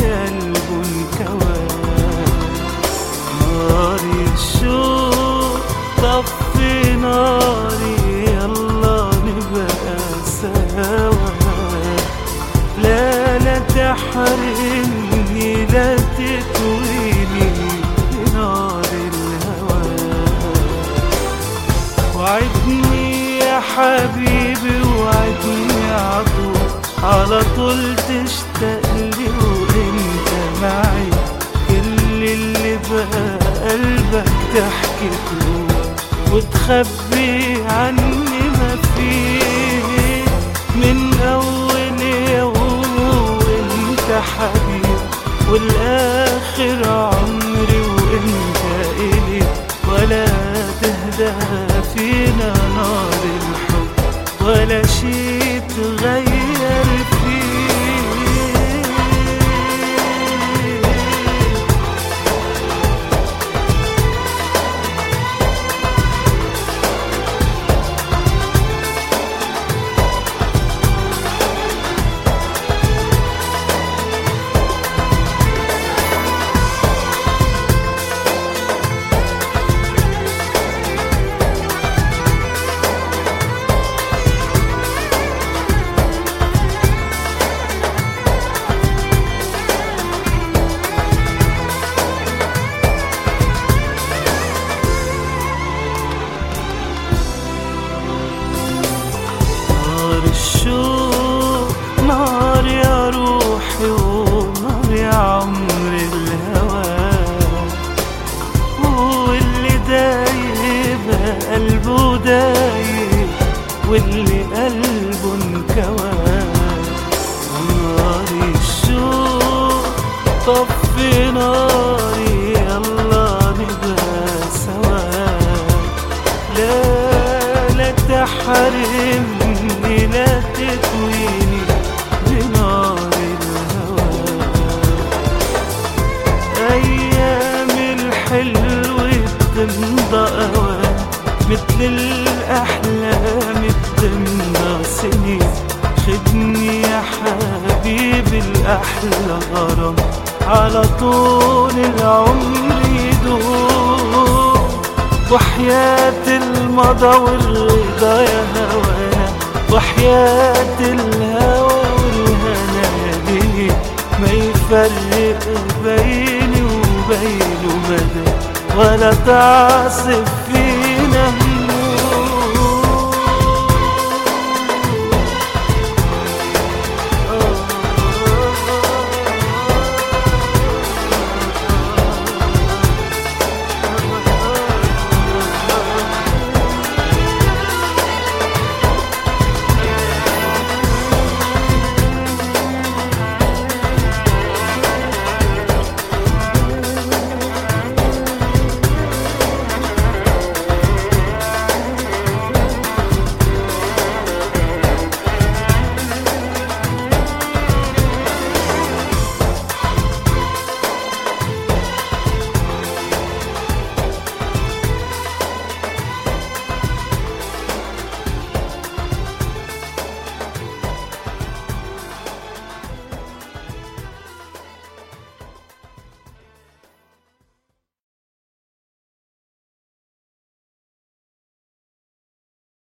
قلبه انكوى ناري الشوق طفي ناري يلا نبقى سوا لا لا تحرمني لا تكويني بنار الهوى وعدني يا حبيبي وعدني عطول على طول تشتاق تحكي له وتخبي عني ما فيه. من أول يوم وانت حبيب والآخر عمري وأنت الي ولا تهدى فينا نار الحب ولا شي تغير. دايب واللي قلبه انكوى. نار الشوق طفي ناري يلا نبقى سوا. لا لا تحرمني لا تكويني بنار الهوى. أيام الحلو بتمضى أوان مثل الأحلام بتمضى سنين. خدني يا حبيبي الأحلى غرام على طول العمر يدوم. وحياة المضى والرضا يا هوانا وحياة الهوى والهنا دي ما يفرق بيني وبينه مدى ولا تعصف فيه